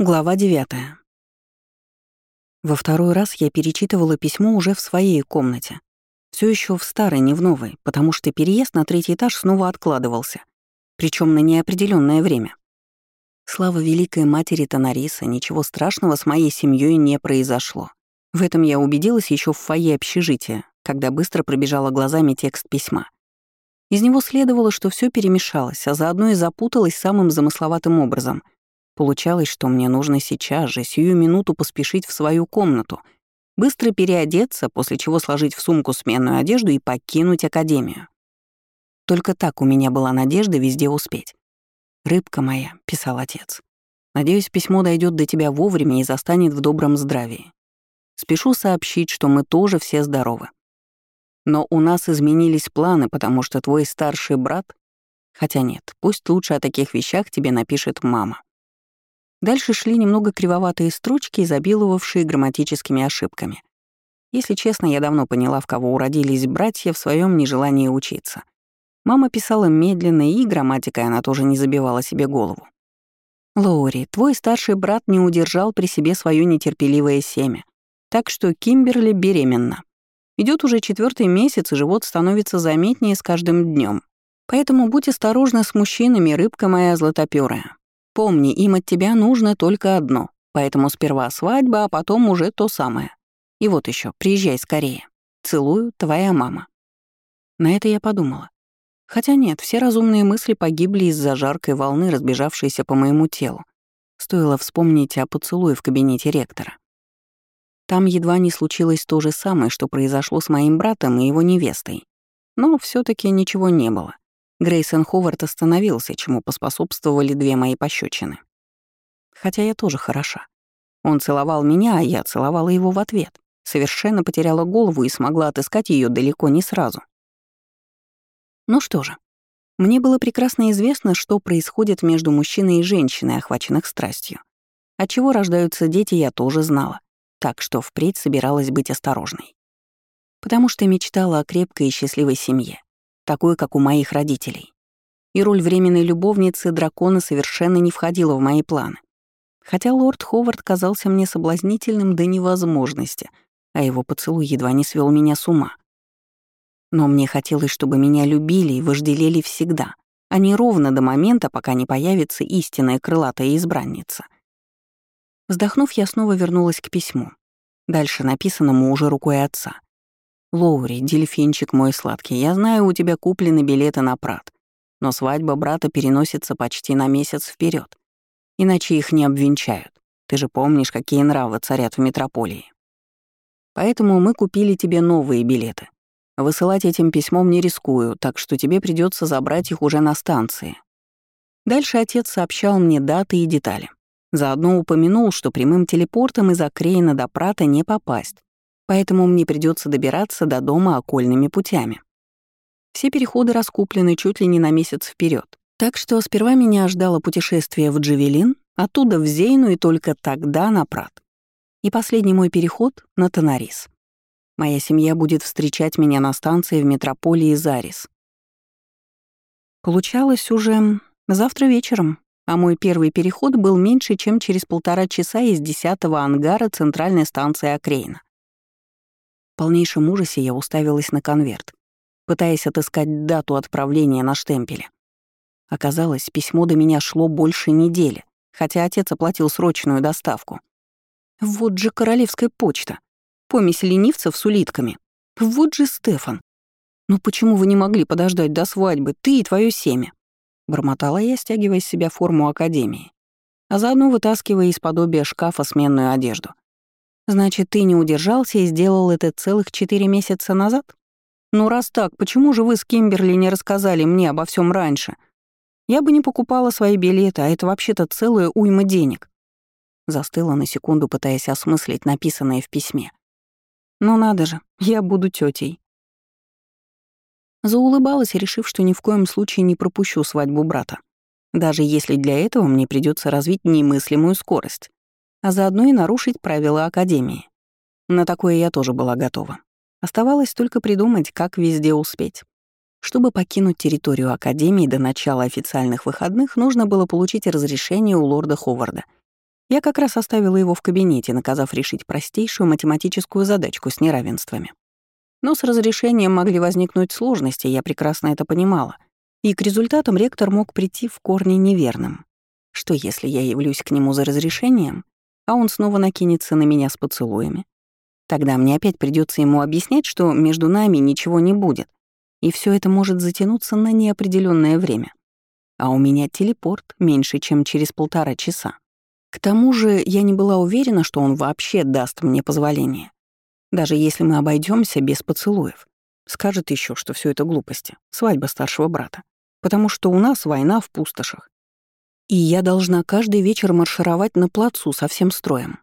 Глава 9. Во второй раз я перечитывала письмо уже в своей комнате. Все еще в старой, не в новой, потому что переезд на третий этаж снова откладывался, причем на неопределенное время. Слава Великой Матери Тонариса, ничего страшного с моей семьей не произошло. В этом я убедилась еще в фойе общежития, когда быстро пробежала глазами текст письма. Из него следовало, что все перемешалось, а заодно и запуталось самым замысловатым образом — Получалось, что мне нужно сейчас же, сию минуту поспешить в свою комнату, быстро переодеться, после чего сложить в сумку сменную одежду и покинуть академию. Только так у меня была надежда везде успеть. «Рыбка моя», — писал отец, — «надеюсь, письмо дойдет до тебя вовремя и застанет в добром здравии. Спешу сообщить, что мы тоже все здоровы. Но у нас изменились планы, потому что твой старший брат... Хотя нет, пусть лучше о таких вещах тебе напишет мама. Дальше шли немного кривоватые строчки, изобиловавшие грамматическими ошибками. Если честно, я давно поняла, в кого уродились братья в своем нежелании учиться. Мама писала медленно, и грамматикой она тоже не забивала себе голову. «Лоури, твой старший брат не удержал при себе свое нетерпеливое семя, так что Кимберли беременна. Идет уже четвертый месяц, и живот становится заметнее с каждым днем. Поэтому будь осторожна с мужчинами, рыбка моя златоперая. Помни, им от тебя нужно только одно, поэтому сперва свадьба, а потом уже то самое. И вот еще, приезжай скорее. Целую, твоя мама». На это я подумала. Хотя нет, все разумные мысли погибли из-за жаркой волны, разбежавшейся по моему телу. Стоило вспомнить о поцелуе в кабинете ректора. Там едва не случилось то же самое, что произошло с моим братом и его невестой. Но все таки ничего не было. Грейсон Ховард остановился, чему поспособствовали две мои пощечины. Хотя я тоже хороша. Он целовал меня, а я целовала его в ответ. Совершенно потеряла голову и смогла отыскать ее далеко не сразу. Ну что же, мне было прекрасно известно, что происходит между мужчиной и женщиной, охваченных страстью. От чего рождаются дети, я тоже знала, так что впредь собиралась быть осторожной. Потому что мечтала о крепкой и счастливой семье, такой, как у моих родителей. И роль временной любовницы дракона совершенно не входила в мои планы. Хотя лорд Ховард казался мне соблазнительным до невозможности, а его поцелуй едва не свел меня с ума. Но мне хотелось, чтобы меня любили и вожделели всегда, а не ровно до момента, пока не появится истинная крылатая избранница. Вздохнув, я снова вернулась к письму, дальше написанному уже рукой отца. «Лоури, дельфинчик мой сладкий, я знаю, у тебя куплены билеты на Прат, но свадьба брата переносится почти на месяц вперед, иначе их не обвенчают. Ты же помнишь, какие нравы царят в метрополии. Поэтому мы купили тебе новые билеты. Высылать этим письмом не рискую, так что тебе придется забрать их уже на станции. Дальше отец сообщал мне даты и детали. Заодно упомянул, что прямым телепортом из Акрейна до Прата не попасть, поэтому мне придется добираться до дома окольными путями. Все переходы раскуплены чуть ли не на месяц вперед, так что сперва меня ждало путешествие в Джавелин, оттуда в Зейну и только тогда на Прат. И последний мой переход — на Тонарис. Моя семья будет встречать меня на станции в метрополии Зарис. Получалось уже завтра вечером, а мой первый переход был меньше, чем через полтора часа из десятого ангара центральной станции Акрейна. В полнейшем ужасе я уставилась на конверт, пытаясь отыскать дату отправления на штемпеле. Оказалось, письмо до меня шло больше недели, хотя отец оплатил срочную доставку. Вот же королевская почта. Помесь ленивцев с улитками. Вот же Стефан. Ну почему вы не могли подождать до свадьбы, ты и твое семя? Бормотала я, стягивая с себя форму академии, а заодно вытаскивая из подобия шкафа сменную одежду. Значит, ты не удержался и сделал это целых четыре месяца назад? Ну раз так, почему же вы с Кимберли не рассказали мне обо всем раньше? Я бы не покупала свои билеты, а это вообще-то целая уйма денег. Застыла на секунду, пытаясь осмыслить написанное в письме. Ну надо же, я буду тетей. Заулыбалась, решив, что ни в коем случае не пропущу свадьбу брата. Даже если для этого мне придется развить немыслимую скорость а заодно и нарушить правила Академии. На такое я тоже была готова. Оставалось только придумать, как везде успеть. Чтобы покинуть территорию Академии до начала официальных выходных, нужно было получить разрешение у лорда Ховарда. Я как раз оставила его в кабинете, наказав решить простейшую математическую задачку с неравенствами. Но с разрешением могли возникнуть сложности, я прекрасно это понимала. И к результатам ректор мог прийти в корне неверным. Что если я явлюсь к нему за разрешением, а он снова накинется на меня с поцелуями? Тогда мне опять придется ему объяснять, что между нами ничего не будет, и все это может затянуться на неопределенное время. А у меня телепорт меньше, чем через полтора часа. К тому же я не была уверена, что он вообще даст мне позволение. Даже если мы обойдемся без поцелуев. Скажет еще, что все это глупости, свадьба старшего брата. Потому что у нас война в пустошах. И я должна каждый вечер маршировать на плацу со всем строем.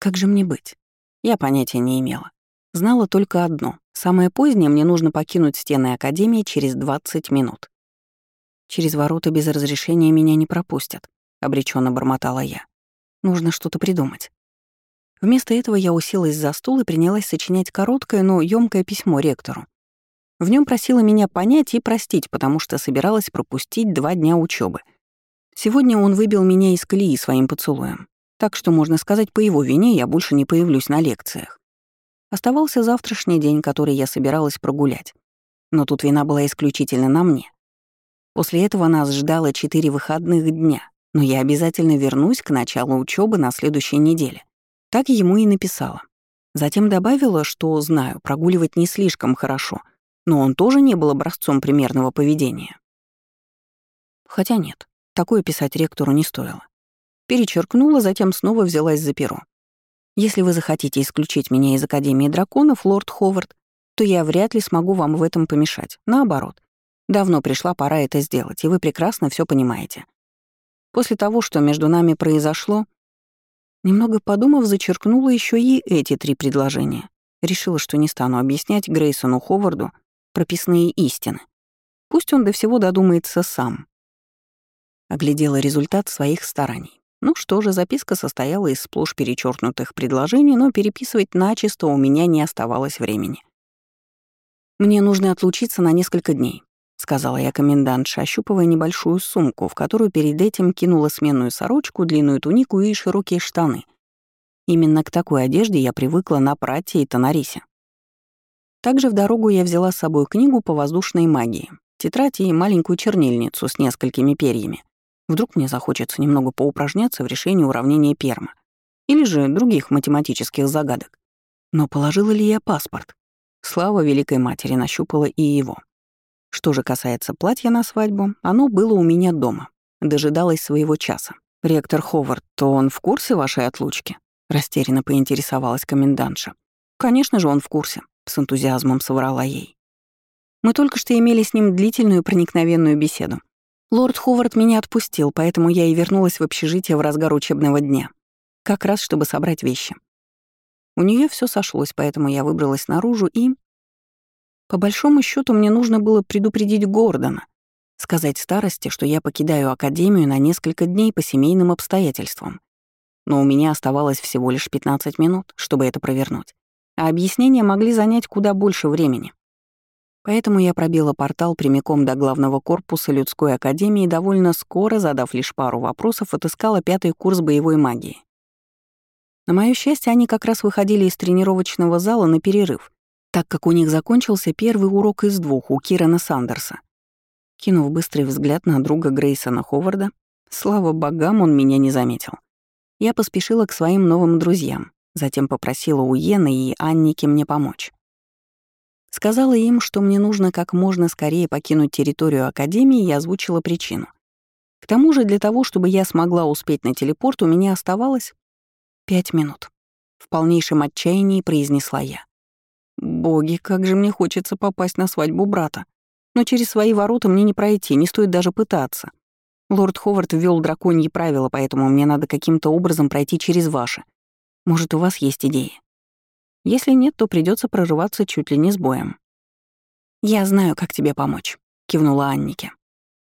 Как же мне быть? Я понятия не имела. Знала только одно. Самое позднее мне нужно покинуть стены Академии через 20 минут. Через ворота без разрешения меня не пропустят, обреченно бормотала я. Нужно что-то придумать. Вместо этого я уселась за стул и принялась сочинять короткое, но ёмкое письмо ректору. В нем просила меня понять и простить, потому что собиралась пропустить два дня учебы. Сегодня он выбил меня из колеи своим поцелуем. Так что, можно сказать, по его вине я больше не появлюсь на лекциях. Оставался завтрашний день, который я собиралась прогулять. Но тут вина была исключительно на мне. После этого нас ждало четыре выходных дня, но я обязательно вернусь к началу учебы на следующей неделе. Так ему и написала. Затем добавила, что, знаю, прогуливать не слишком хорошо, но он тоже не был образцом примерного поведения. Хотя нет, такое писать ректору не стоило. Перечеркнула, затем снова взялась за перо. Если вы захотите исключить меня из Академии драконов, лорд Ховард, то я вряд ли смогу вам в этом помешать. Наоборот. Давно пришла пора это сделать, и вы прекрасно все понимаете. После того, что между нами произошло, немного подумав, зачеркнула еще и эти три предложения. Решила, что не стану объяснять Грейсону Ховарду прописные истины. Пусть он до всего додумается сам. Оглядела результат своих стараний. Ну что же, записка состояла из сплошь перечеркнутых предложений, но переписывать начисто у меня не оставалось времени. Мне нужно отлучиться на несколько дней. — сказала я комендантше, ощупывая небольшую сумку, в которую перед этим кинула сменную сорочку, длинную тунику и широкие штаны. Именно к такой одежде я привыкла на Прате и Тонарисе. Также в дорогу я взяла с собой книгу по воздушной магии, тетрадь и маленькую чернильницу с несколькими перьями. Вдруг мне захочется немного поупражняться в решении уравнения Перма или же других математических загадок. Но положила ли я паспорт? Слава Великой Матери нащупала и его. Что же касается платья на свадьбу, оно было у меня дома, дожидалось своего часа. «Ректор Ховард, то он в курсе вашей отлучки?» — растерянно поинтересовалась комендантша. «Конечно же он в курсе», — с энтузиазмом соврала ей. «Мы только что имели с ним длительную проникновенную беседу. Лорд Ховард меня отпустил, поэтому я и вернулась в общежитие в разгар учебного дня. Как раз, чтобы собрать вещи. У нее все сошлось, поэтому я выбралась наружу и по большому счету мне нужно было предупредить Гордона, сказать старости, что я покидаю академию на несколько дней по семейным обстоятельствам. Но у меня оставалось всего лишь 15 минут, чтобы это провернуть, а объяснения могли занять куда больше времени. Поэтому я пробила портал прямиком до главного корпуса людской академии и довольно скоро, задав лишь пару вопросов, отыскала пятый курс боевой магии. На моё счастье, они как раз выходили из тренировочного зала на перерыв, так как у них закончился первый урок из двух у Кирана Сандерса. Кинув быстрый взгляд на друга Грейсона Ховарда, слава богам, он меня не заметил. Я поспешила к своим новым друзьям, затем попросила у Йены и Анники мне помочь. Сказала им, что мне нужно как можно скорее покинуть территорию Академии и озвучила причину. К тому же для того, чтобы я смогла успеть на телепорт, у меня оставалось пять минут. В полнейшем отчаянии произнесла я. Боги, как же мне хочется попасть на свадьбу брата. Но через свои ворота мне не пройти, не стоит даже пытаться. Лорд Ховард ввел драконьи правила, поэтому мне надо каким-то образом пройти через ваши. Может, у вас есть идеи? Если нет, то придется прорываться чуть ли не с боем. «Я знаю, как тебе помочь», — кивнула Аннике.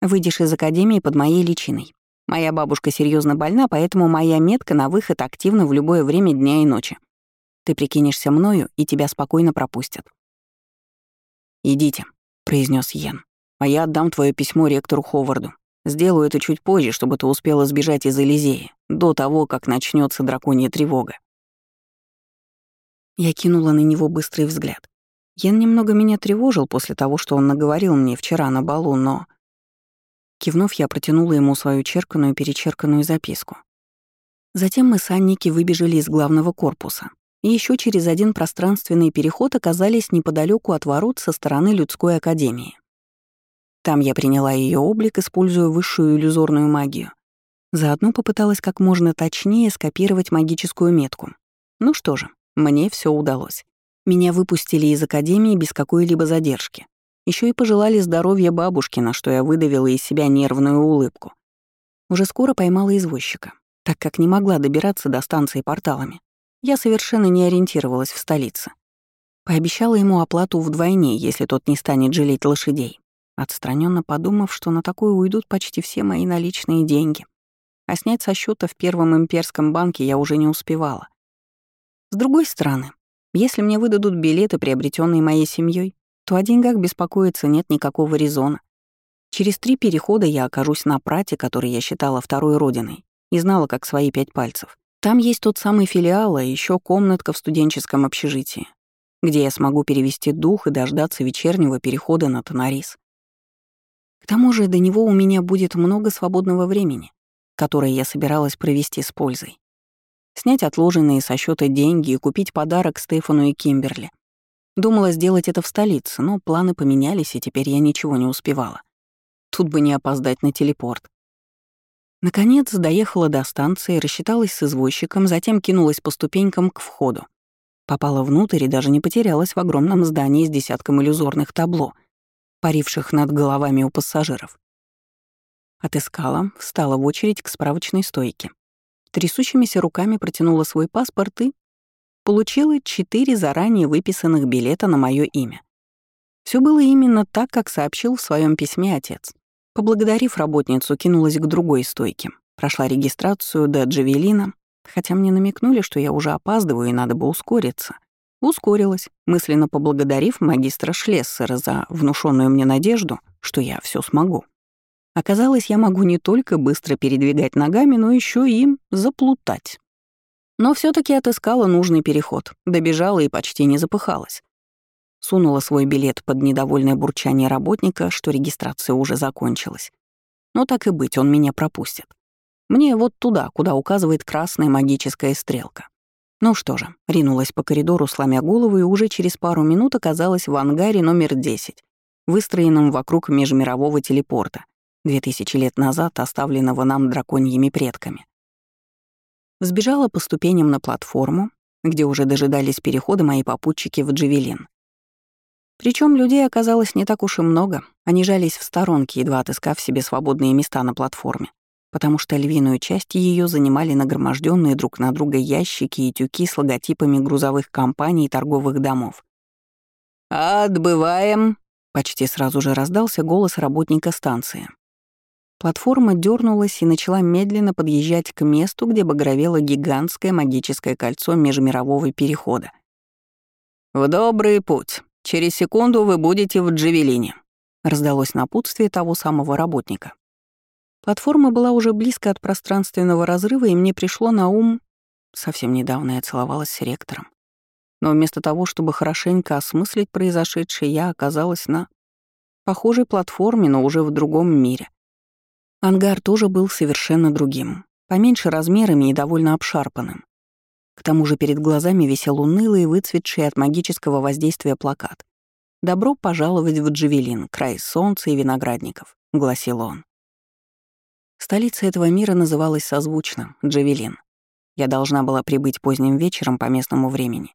«Выйдешь из академии под моей личиной. Моя бабушка серьезно больна, поэтому моя метка на выход активна в любое время дня и ночи. Ты прикинешься мною, и тебя спокойно пропустят. «Идите», — произнес Йен, «а я отдам твое письмо ректору Ховарду. Сделаю это чуть позже, чтобы ты успела сбежать из Элизеи. до того, как начнется драконья тревога. Я кинула на него быстрый взгляд. Ян немного меня тревожил после того, что он наговорил мне вчера на балу, но... Кивнув, я протянула ему свою черканную перечерканную записку. Затем мы с Анники выбежали из главного корпуса и еще через один пространственный переход оказались неподалеку от ворот со стороны людской академии. Там я приняла ее облик, используя высшую иллюзорную магию. Заодно попыталась как можно точнее скопировать магическую метку. Ну что же, мне все удалось. Меня выпустили из академии без какой-либо задержки. Еще и пожелали здоровья бабушки, на что я выдавила из себя нервную улыбку. Уже скоро поймала извозчика, так как не могла добираться до станции порталами. Я совершенно не ориентировалась в столице. Пообещала ему оплату вдвойне, если тот не станет жалеть лошадей, отстраненно подумав, что на такое уйдут почти все мои наличные деньги. А снять со счета в Первом имперском банке я уже не успевала. С другой стороны, если мне выдадут билеты, приобретенные моей семьей, то о деньгах беспокоиться нет никакого резона. Через три перехода я окажусь на прате, который я считала второй родиной, и знала как свои пять пальцев. Там есть тот самый филиал, а еще комнатка в студенческом общежитии, где я смогу перевести дух и дождаться вечернего перехода на Тонарис. К тому же до него у меня будет много свободного времени, которое я собиралась провести с пользой снять отложенные со счета деньги и купить подарок Стефану и Кимберли. Думала сделать это в столице, но планы поменялись, и теперь я ничего не успевала. Тут бы не опоздать на телепорт. Наконец доехала до станции, рассчиталась с извозчиком, затем кинулась по ступенькам к входу. Попала внутрь и даже не потерялась в огромном здании с десятком иллюзорных табло, паривших над головами у пассажиров. Отыскала, встала в очередь к справочной стойке трясущимися руками протянула свой паспорт и получила четыре заранее выписанных билета на мое имя. Все было именно так, как сообщил в своем письме отец. Поблагодарив работницу, кинулась к другой стойке. Прошла регистрацию до Джавелина, хотя мне намекнули, что я уже опаздываю и надо бы ускориться. Ускорилась, мысленно поблагодарив магистра Шлессера за внушенную мне надежду, что я все смогу. Оказалось, я могу не только быстро передвигать ногами, но еще и заплутать. Но все таки отыскала нужный переход, добежала и почти не запыхалась. Сунула свой билет под недовольное бурчание работника, что регистрация уже закончилась. Но так и быть, он меня пропустит. Мне вот туда, куда указывает красная магическая стрелка. Ну что же, ринулась по коридору, сломя голову, и уже через пару минут оказалась в ангаре номер 10, выстроенном вокруг межмирового телепорта, две тысячи лет назад оставленного нам драконьими предками. Сбежала по ступеням на платформу, где уже дожидались перехода мои попутчики в Джавелин. Причем людей оказалось не так уж и много, они жались в сторонке, едва отыскав себе свободные места на платформе, потому что львиную часть ее занимали нагроможденные друг на друга ящики и тюки с логотипами грузовых компаний и торговых домов. «Отбываем!» — почти сразу же раздался голос работника станции. Платформа дернулась и начала медленно подъезжать к месту, где багровело гигантское магическое кольцо межмирового перехода. «В добрый путь. Через секунду вы будете в Джавелине», — раздалось напутствие того самого работника. Платформа была уже близко от пространственного разрыва, и мне пришло на ум... Совсем недавно я целовалась с ректором. Но вместо того, чтобы хорошенько осмыслить произошедшее, я оказалась на похожей платформе, но уже в другом мире. Ангар тоже был совершенно другим, поменьше размерами и довольно обшарпанным. К тому же перед глазами висел унылый выцветший от магического воздействия плакат. «Добро пожаловать в Джавелин, край солнца и виноградников», — гласил он. Столица этого мира называлась созвучно — Джавелин. Я должна была прибыть поздним вечером по местному времени.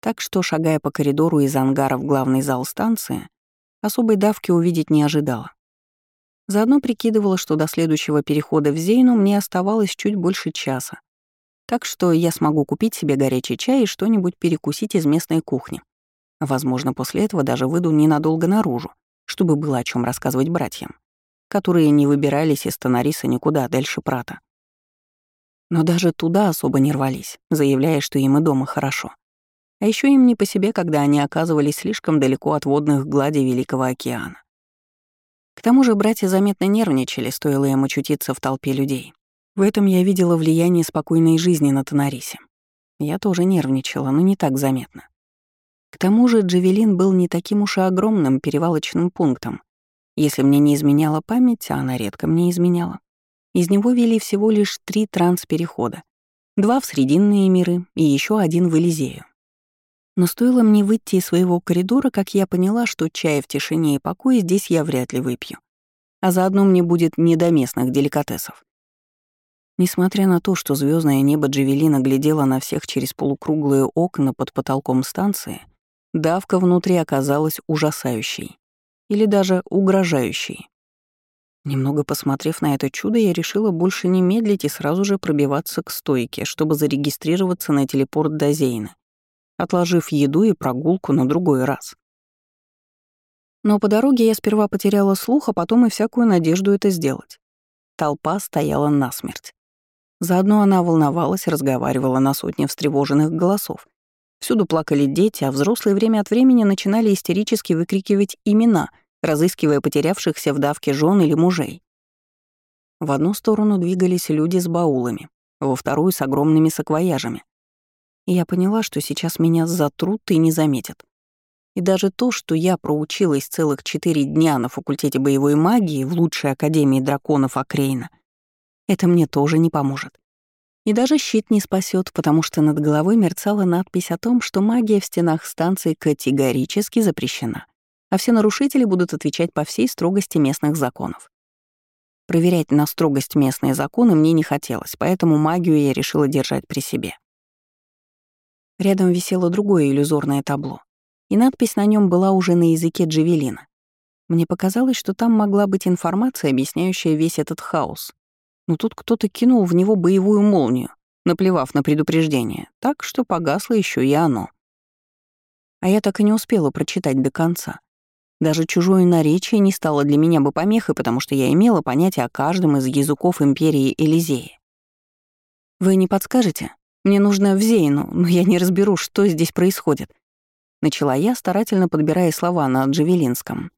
Так что, шагая по коридору из ангара в главный зал станции, особой давки увидеть не ожидала. Заодно прикидывала, что до следующего перехода в Зейну мне оставалось чуть больше часа. Так что я смогу купить себе горячий чай и что-нибудь перекусить из местной кухни. Возможно, после этого даже выйду ненадолго наружу, чтобы было о чем рассказывать братьям, которые не выбирались из Тонариса никуда дальше Прата. Но даже туда особо не рвались, заявляя, что им и дома хорошо. А еще им не по себе, когда они оказывались слишком далеко от водных гладей Великого океана. К тому же братья заметно нервничали, стоило им очутиться в толпе людей. В этом я видела влияние спокойной жизни на Тонарисе. Я тоже нервничала, но не так заметно. К тому же Джавелин был не таким уж и огромным перевалочным пунктом. Если мне не изменяла память, а она редко мне изменяла, из него вели всего лишь три трансперехода. Два в Срединные миры и еще один в Элизею. Но стоило мне выйти из своего коридора, как я поняла, что чая в тишине и покое здесь я вряд ли выпью. А заодно мне будет не до местных деликатесов. Несмотря на то, что звездное небо Джавелина глядело на всех через полукруглые окна под потолком станции, давка внутри оказалась ужасающей. Или даже угрожающей. Немного посмотрев на это чудо, я решила больше не медлить и сразу же пробиваться к стойке, чтобы зарегистрироваться на телепорт до отложив еду и прогулку на другой раз. Но по дороге я сперва потеряла слух, а потом и всякую надежду это сделать. Толпа стояла насмерть. Заодно она волновалась, разговаривала на сотни встревоженных голосов. Всюду плакали дети, а взрослые время от времени начинали истерически выкрикивать имена — разыскивая потерявшихся в давке жен или мужей. В одну сторону двигались люди с баулами, во вторую — с огромными саквояжами. И я поняла, что сейчас меня затрут и не заметят. И даже то, что я проучилась целых четыре дня на факультете боевой магии в лучшей академии драконов Акрейна, это мне тоже не поможет. И даже щит не спасет, потому что над головой мерцала надпись о том, что магия в стенах станции категорически запрещена а все нарушители будут отвечать по всей строгости местных законов. Проверять на строгость местные законы мне не хотелось, поэтому магию я решила держать при себе. Рядом висело другое иллюзорное табло, и надпись на нем была уже на языке Джавелина. Мне показалось, что там могла быть информация, объясняющая весь этот хаос. Но тут кто-то кинул в него боевую молнию, наплевав на предупреждение, так что погасло еще и оно. А я так и не успела прочитать до конца, даже чужое наречие не стало для меня бы помехой, потому что я имела понятие о каждом из языков империи Элизеи. «Вы не подскажете? Мне нужно в Зейну, но я не разберу, что здесь происходит». Начала я, старательно подбирая слова на джавелинском.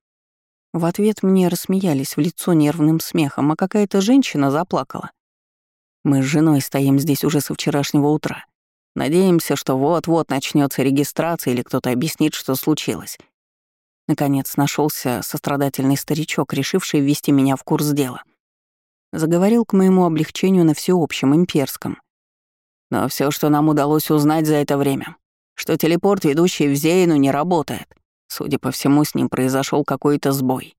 В ответ мне рассмеялись в лицо нервным смехом, а какая-то женщина заплакала. «Мы с женой стоим здесь уже со вчерашнего утра. Надеемся, что вот-вот начнется регистрация или кто-то объяснит, что случилось. Наконец нашелся сострадательный старичок, решивший ввести меня в курс дела. Заговорил к моему облегчению на всеобщем, имперском. Но все, что нам удалось узнать за это время, что телепорт, ведущий в Зейну, не работает. Судя по всему, с ним произошел какой-то сбой.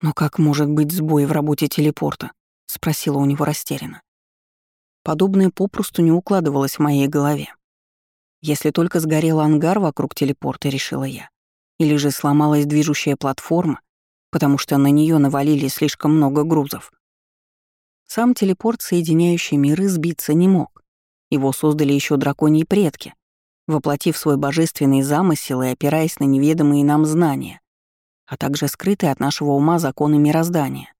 «Но как может быть сбой в работе телепорта?» — спросила у него растерянно. Подобное попросту не укладывалось в моей голове. Если только сгорел ангар вокруг телепорта, решила я. Или же сломалась движущая платформа, потому что на нее навалили слишком много грузов. Сам телепорт, соединяющий миры, сбиться не мог. Его создали еще драконьи предки, воплотив свой божественный замысел и опираясь на неведомые нам знания, а также скрытые от нашего ума законы мироздания.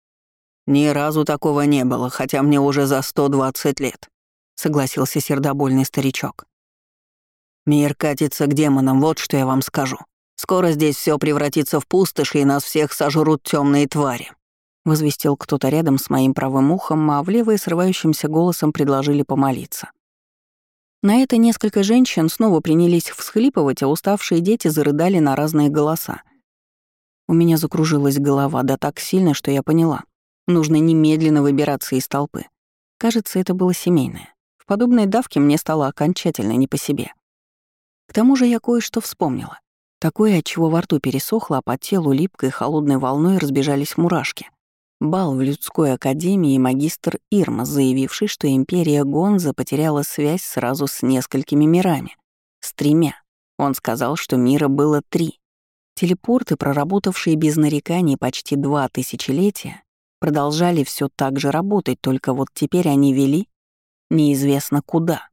«Ни разу такого не было, хотя мне уже за 120 лет», — согласился сердобольный старичок. «Мир катится к демонам, вот что я вам скажу. Скоро здесь все превратится в пустошь, и нас всех сожрут темные твари», — возвестил кто-то рядом с моим правым ухом, а в левое срывающимся голосом предложили помолиться. На это несколько женщин снова принялись всхлипывать, а уставшие дети зарыдали на разные голоса. У меня закружилась голова, да так сильно, что я поняла. Нужно немедленно выбираться из толпы. Кажется, это было семейное. В подобной давке мне стало окончательно не по себе. К тому же я кое-что вспомнила. Такое, от чего во рту пересохло, а по телу липкой холодной волной разбежались мурашки. Бал в людской академии магистр Ирма, заявивший, что империя Гонза потеряла связь сразу с несколькими мирами. С тремя. Он сказал, что мира было три. Телепорты, проработавшие без нареканий почти два тысячелетия, продолжали все так же работать, только вот теперь они вели неизвестно куда.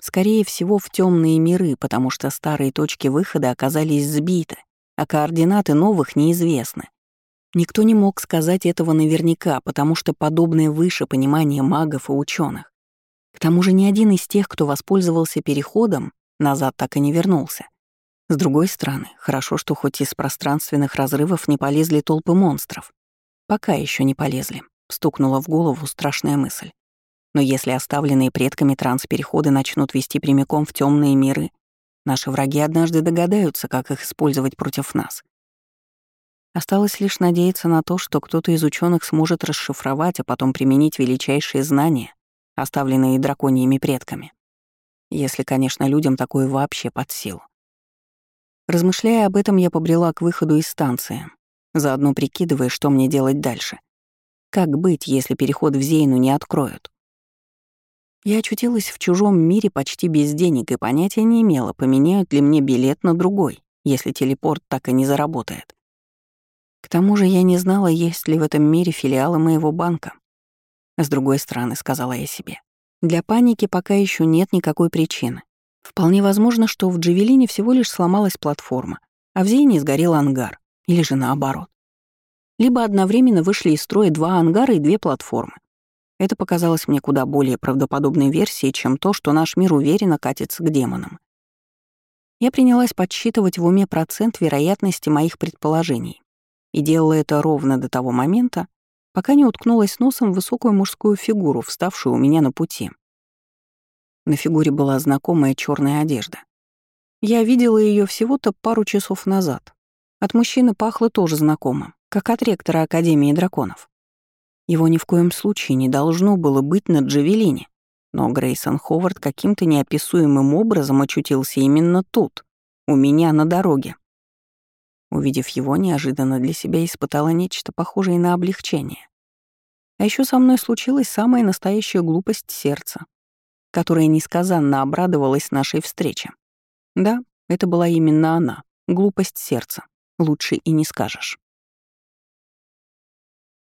Скорее всего, в темные миры, потому что старые точки выхода оказались сбиты, а координаты новых неизвестны. Никто не мог сказать этого наверняка, потому что подобное выше понимание магов и ученых. К тому же ни один из тех, кто воспользовался переходом, назад так и не вернулся. С другой стороны, хорошо, что хоть из пространственных разрывов не полезли толпы монстров. Пока еще не полезли, стукнула в голову страшная мысль. Но если оставленные предками транспереходы начнут вести прямиком в темные миры, наши враги однажды догадаются, как их использовать против нас. Осталось лишь надеяться на то, что кто-то из ученых сможет расшифровать, а потом применить величайшие знания, оставленные драконьими предками. Если, конечно, людям такое вообще под силу. Размышляя об этом, я побрела к выходу из станции, заодно прикидывая, что мне делать дальше. Как быть, если переход в Зейну не откроют? Я очутилась в чужом мире почти без денег и понятия не имела, поменяют ли мне билет на другой, если телепорт так и не заработает. К тому же я не знала, есть ли в этом мире филиалы моего банка. С другой стороны, сказала я себе, для паники пока еще нет никакой причины. Вполне возможно, что в Джавелине всего лишь сломалась платформа, а в Зейне сгорел ангар, или же наоборот. Либо одновременно вышли из строя два ангара и две платформы. Это показалось мне куда более правдоподобной версией, чем то, что наш мир уверенно катится к демонам. Я принялась подсчитывать в уме процент вероятности моих предположений и делала это ровно до того момента, пока не уткнулась носом в высокую мужскую фигуру, вставшую у меня на пути. На фигуре была знакомая черная одежда. Я видела ее всего-то пару часов назад. От мужчины пахло тоже знакомым, как от ректора Академии драконов. Его ни в коем случае не должно было быть на Джавелине, но Грейсон Ховард каким-то неописуемым образом очутился именно тут, у меня на дороге. Увидев его, неожиданно для себя испытала нечто похожее на облегчение. А еще со мной случилась самая настоящая глупость сердца, которая несказанно обрадовалась нашей встрече. Да, это была именно она, глупость сердца, лучше и не скажешь.